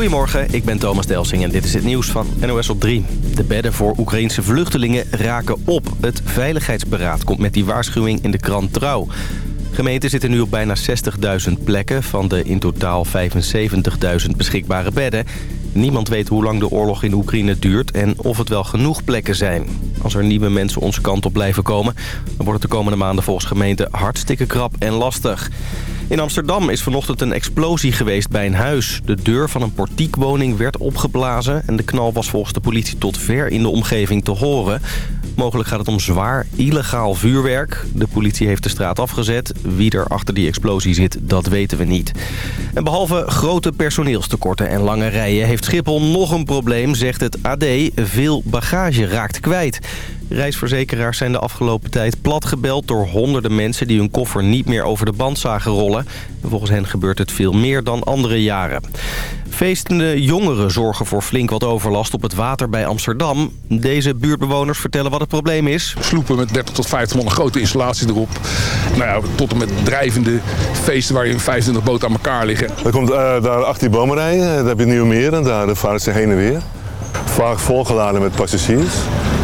Goedemorgen, ik ben Thomas Delsing en dit is het nieuws van NOS op 3. De bedden voor Oekraïnse vluchtelingen raken op. Het Veiligheidsberaad komt met die waarschuwing in de krant Trouw. Gemeenten zitten nu op bijna 60.000 plekken van de in totaal 75.000 beschikbare bedden. Niemand weet hoe lang de oorlog in Oekraïne duurt en of het wel genoeg plekken zijn. Als er nieuwe mensen onze kant op blijven komen... dan wordt het de komende maanden volgens gemeente hartstikke krap en lastig. In Amsterdam is vanochtend een explosie geweest bij een huis. De deur van een portiekwoning werd opgeblazen... en de knal was volgens de politie tot ver in de omgeving te horen. Mogelijk gaat het om zwaar, illegaal vuurwerk. De politie heeft de straat afgezet. Wie er achter die explosie zit, dat weten we niet. En behalve grote personeelstekorten en lange rijen... heeft Schiphol nog een probleem, zegt het AD. Veel bagage raakt kwijt. Reisverzekeraars zijn de afgelopen tijd platgebeld door honderden mensen... die hun koffer niet meer over de band zagen rollen. volgens hen gebeurt het veel meer dan andere jaren. Feestende jongeren zorgen voor flink wat overlast op het water bij Amsterdam. Deze buurtbewoners vertellen wat het probleem is. Sloepen met 30 tot 50 man, een grote installatie erop. Nou ja, tot en met drijvende feesten waarin 25 boten aan elkaar liggen. Er komt uh, daar achter die bomen rijden, daar heb je Nieuwe Meer en daar varen ze heen en weer. Vaak volgeladen met passagiers.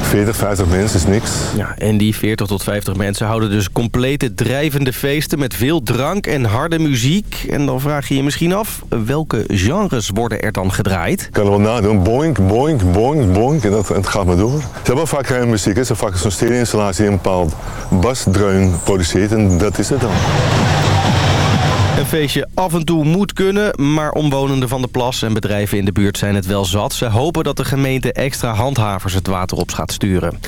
40, 50 mensen is niks. Ja, en die 40 tot 50 mensen houden dus complete drijvende feesten... met veel drank en harde muziek. En dan vraag je je misschien af, welke genres worden er dan gedraaid? Ik kan er wel nadoen. Boink, boink, boink, boink. En dat, en het gaat maar door. Ze hebben vaak geen muziek. Ze hebben vaak zo'n stereo-installatie die een bepaald basdreun produceert. En dat is het dan. Een feestje af en toe moet kunnen, maar omwonenden van de plas en bedrijven in de buurt zijn het wel zat. Ze hopen dat de gemeente extra handhavers het water op gaat sturen.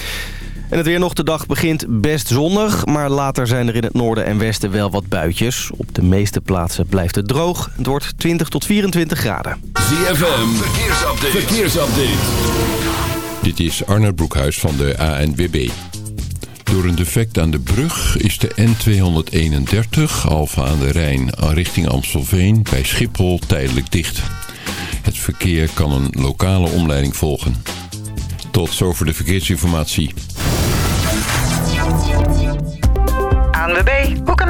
En het weer nog de dag begint best zonnig, maar later zijn er in het noorden en westen wel wat buitjes. Op de meeste plaatsen blijft het droog. Het wordt 20 tot 24 graden. ZFM, verkeersupdate. verkeersupdate. Dit is Arne Broekhuis van de ANWB. Door een defect aan de brug is de N231 Alfa aan de Rijn richting Amstelveen bij Schiphol tijdelijk dicht. Het verkeer kan een lokale omleiding volgen. Tot zover de verkeersinformatie. ANWB,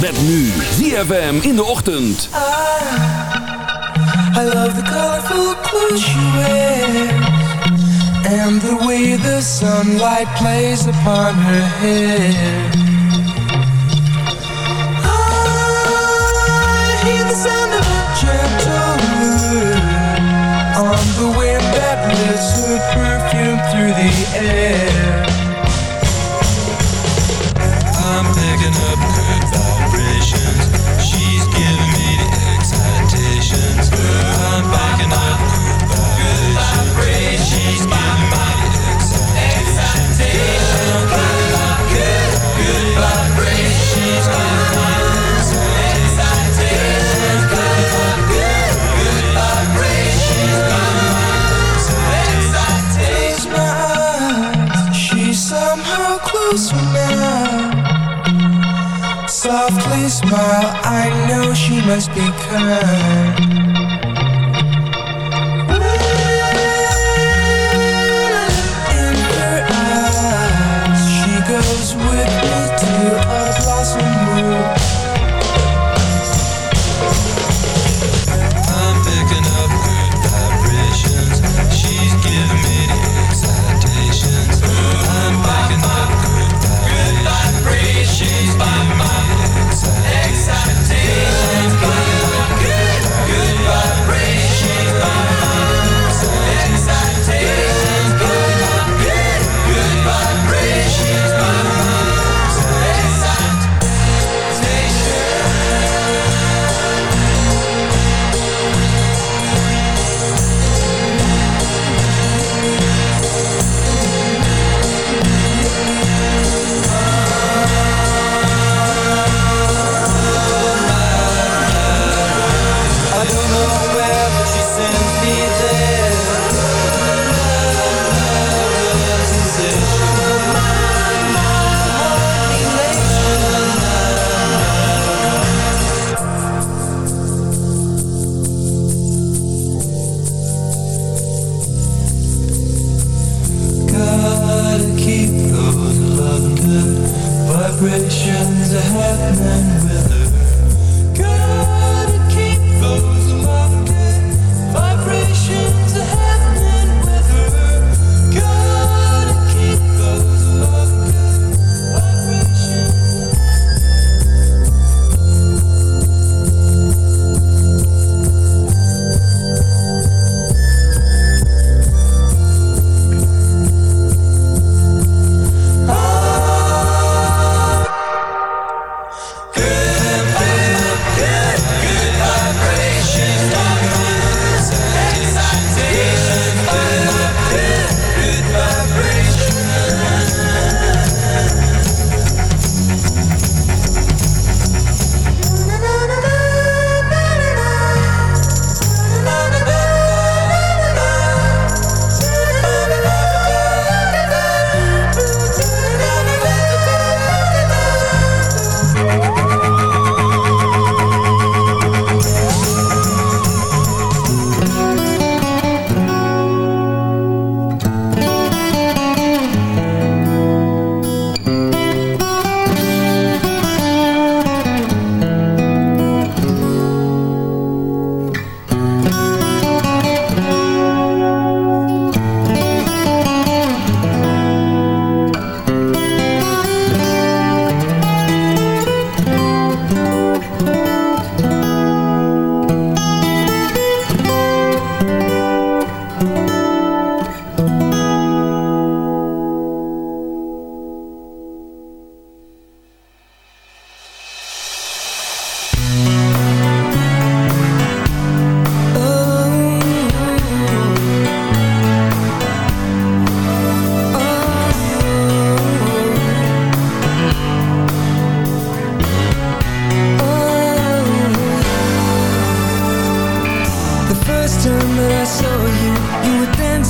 Met nu ZFM in de ochtend. I, I love the colorful clothes you wear And the way the sunlight plays upon her hair I hear the sound of a gentle On the wind that lifts her perfume through the air closer now. Softly smile, I know she must be kind.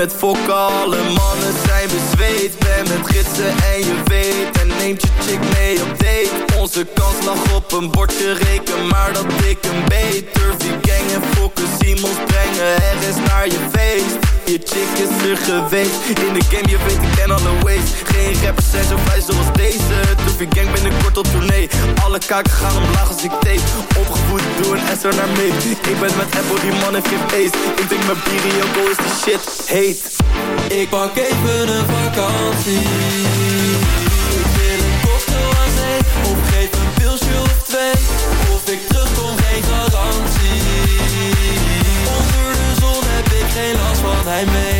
Met fokken, alle mannen zijn bezweet. Ben met gidsen en je weet, en neemt je chick mee op date Onze kans lag op een bordje reken, maar dat ik een beter gang en fokken, Simons brengen er is naar je feest. Je chick is er geweest, in de game je weet ik ken alle ways. Geen rappers zijn zo vrij zoals deze, Toefie gang binnenkort op tournee. Alle kaken gaan omlaag als ik tape, opgevoed doe een S er naar mee Ik ben met Apple, die man heeft geen face Ik denk mijn Birio is die shit heet. Ik pak even een vakantie. Of twee. Of ik terugkom, geen garantie. Onder de zon heb ik geen last van hij mee.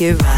it right.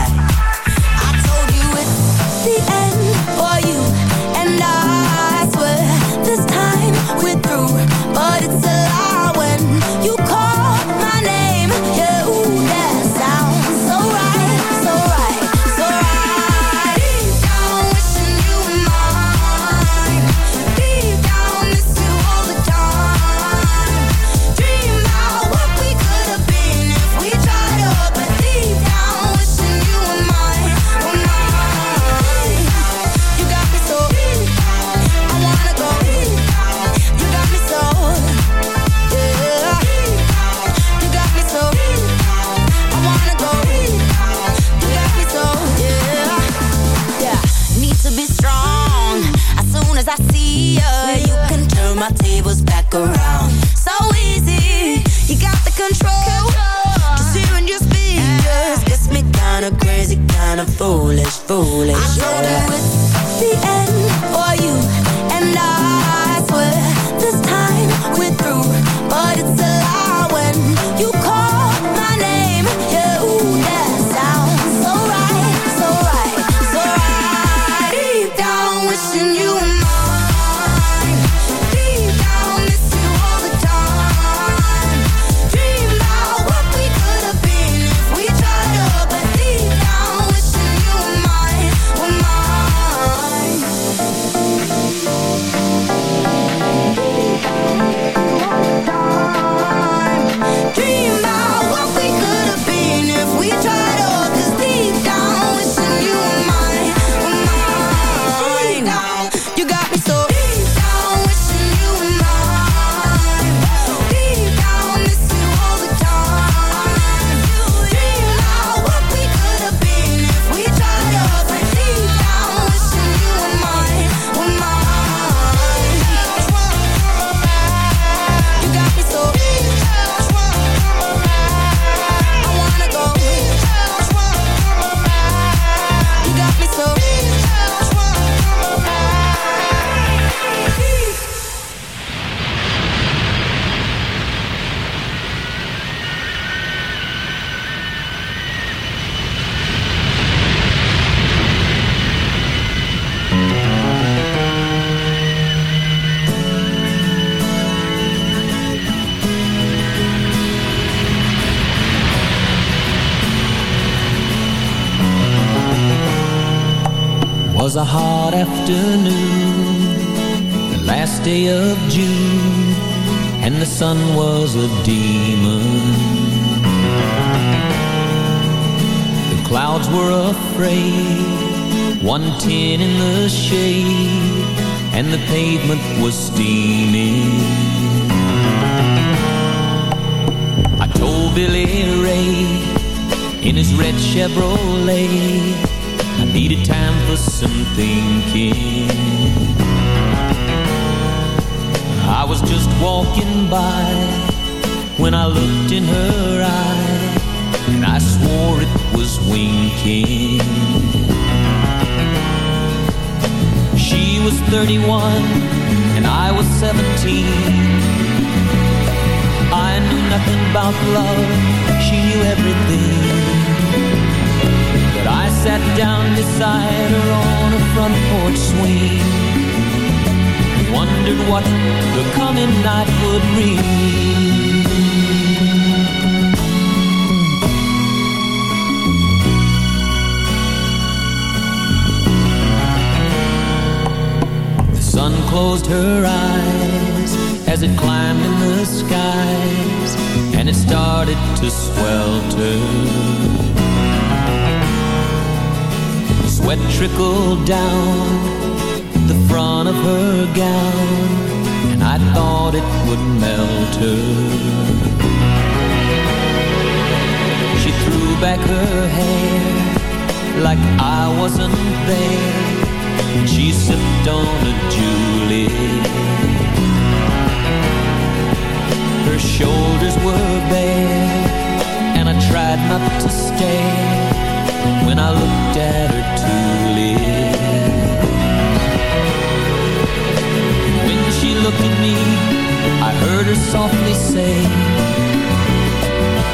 Billy Ray in his red Chevrolet. I needed time for some thinking. I was just walking by when I looked in her eye, and I swore it was winking. She was 31 and I was 17. Nothing about love, she knew everything. But I sat down beside her on a front porch swing and wondered what the coming night would bring. The sun closed her eyes as it climbed in the and it started to swelter. Sweat trickled down the front of her gown and I thought it would melt her. She threw back her hair like I wasn't there and she sipped on a Juliet. Shoulders were bare, and I tried not to stare when I looked at her tulip. When she looked at me, I heard her softly say,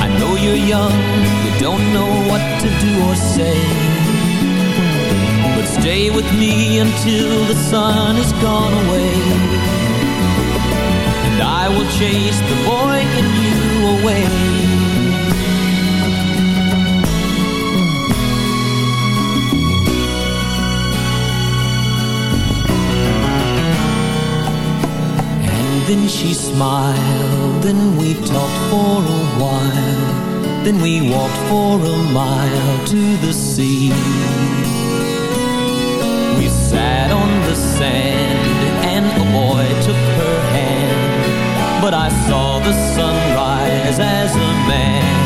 I know you're young, you don't know what to do or say. But stay with me until the sun has gone away. And I will chase the boy in you away. And then she smiled, then we talked for a while. Then we walked for a mile to the sea. But I saw the sunrise as a man.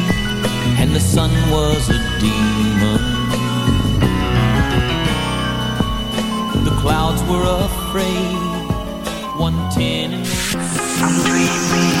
and the sun was a demon. The clouds were afraid. One ten. I'm dreaming,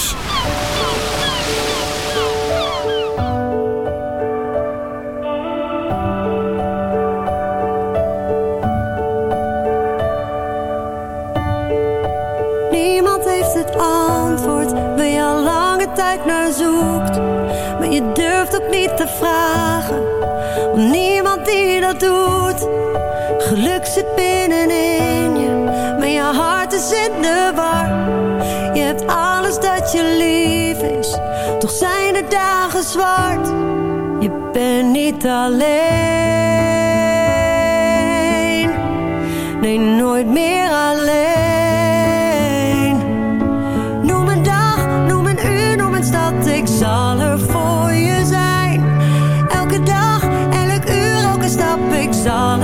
dagen zwart. Je bent niet alleen. Nee, nooit meer alleen. Noem een dag, noem een uur, noem een stad. Ik zal er voor je zijn. Elke dag, elk uur, elke stap. Ik zal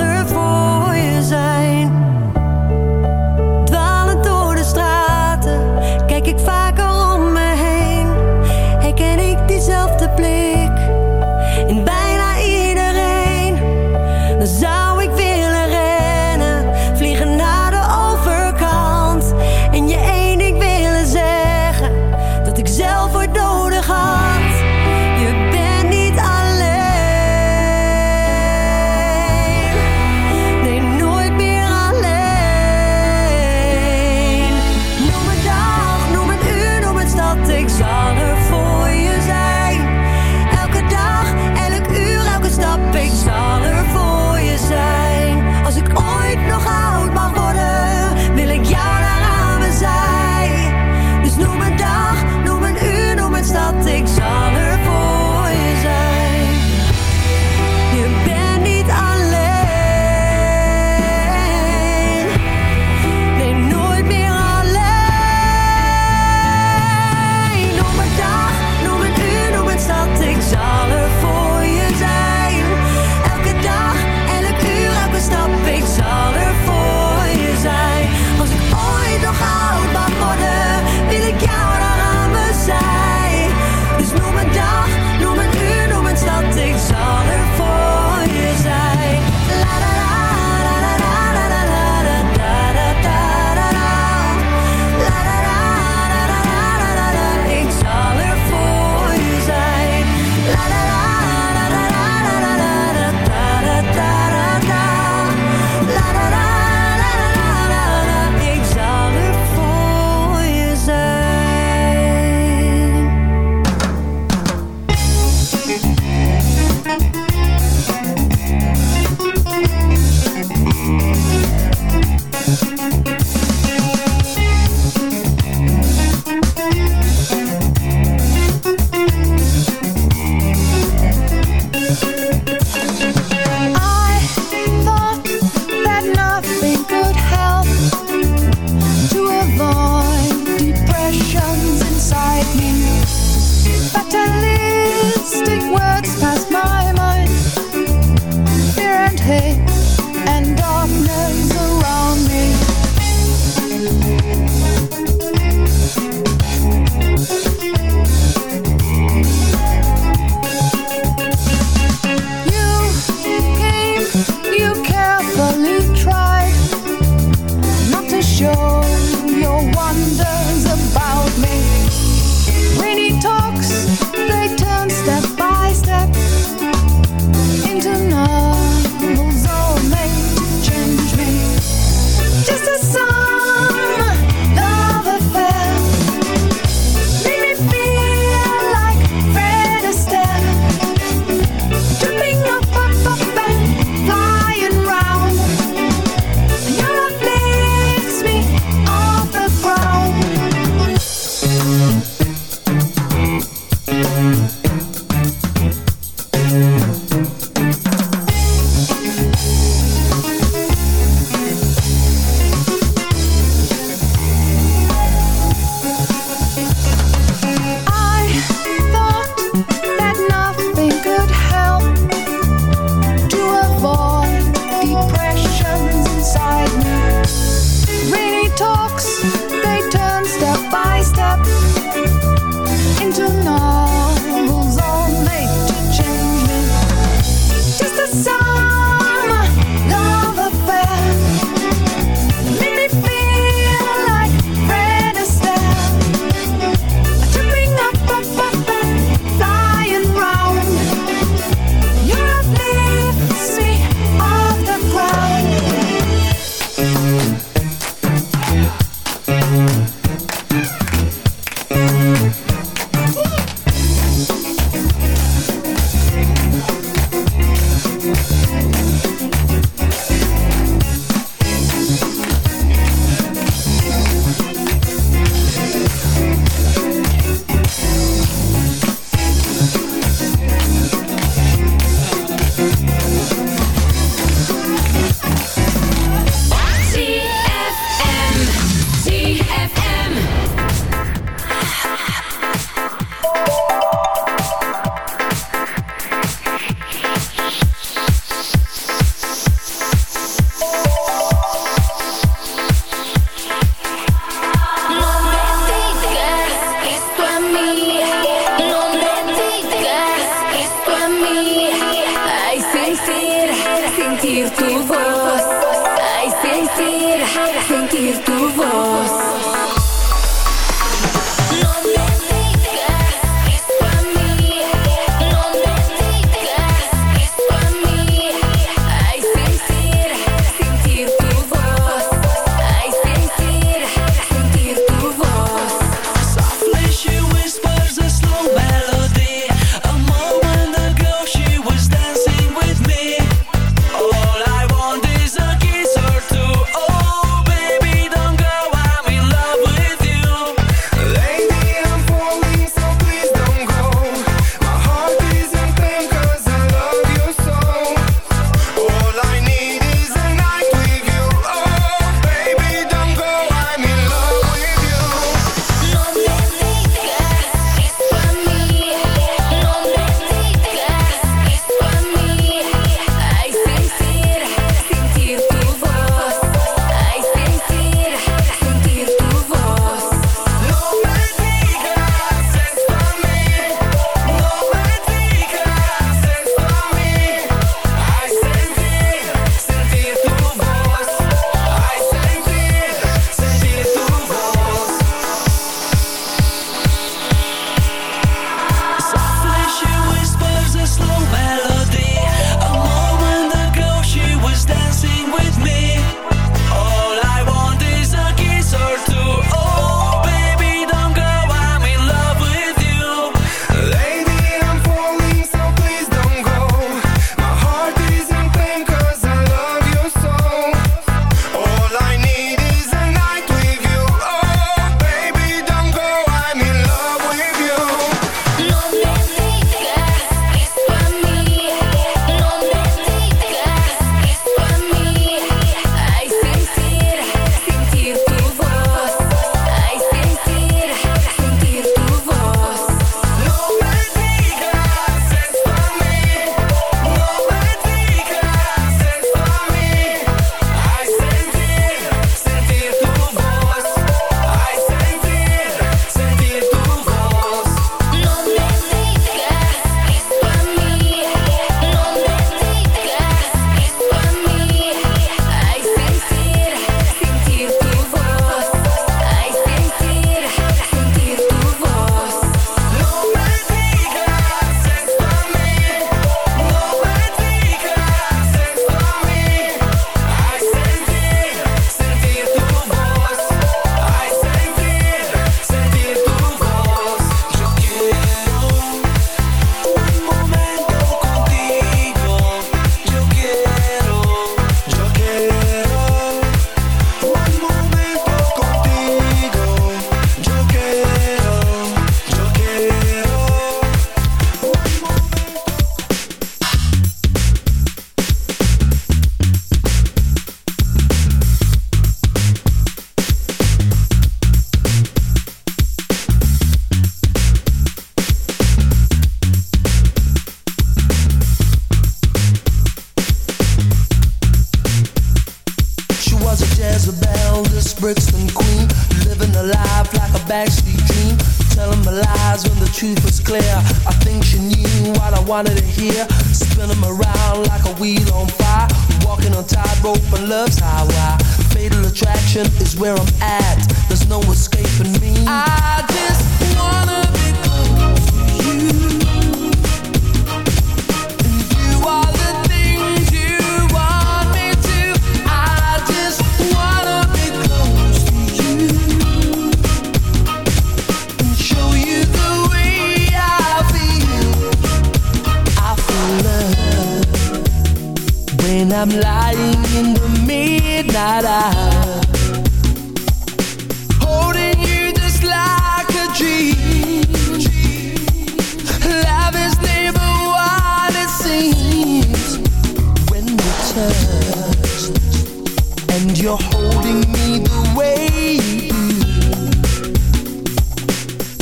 you do.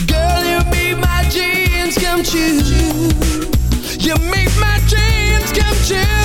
Girl, you be my jeans come chew You make my dreams come true.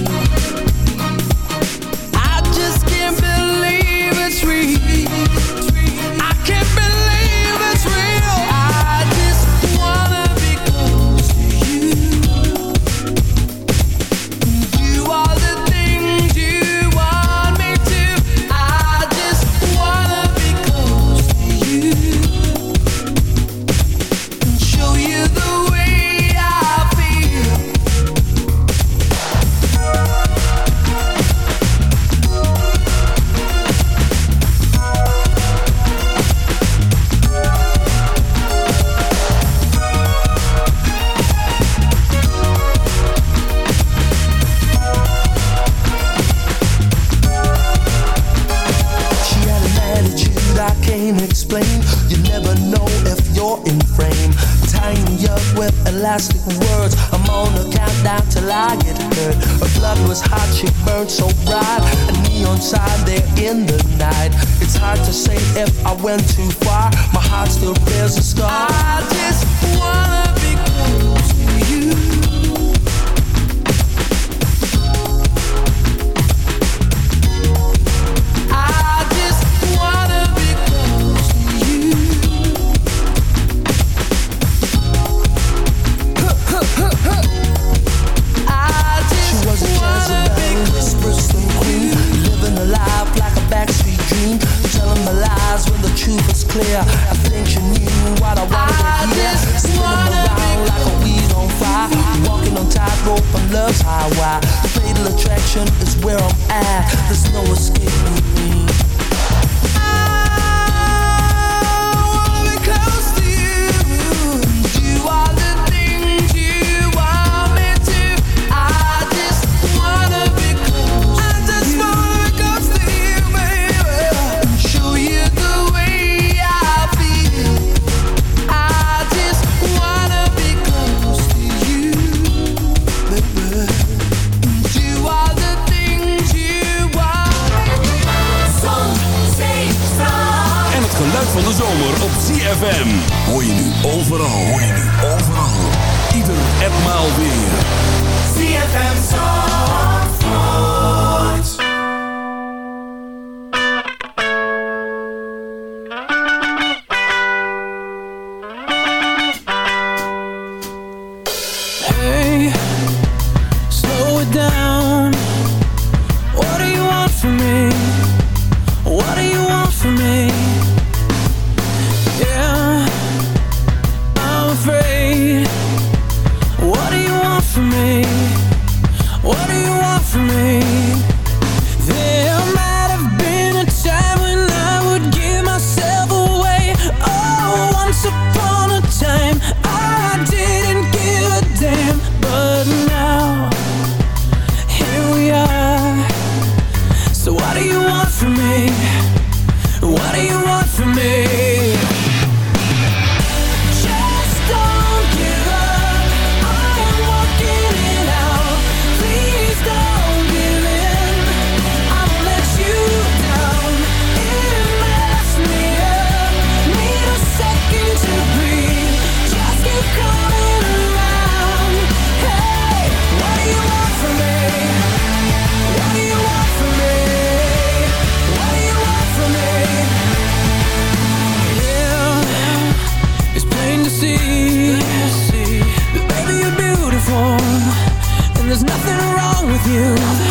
with you.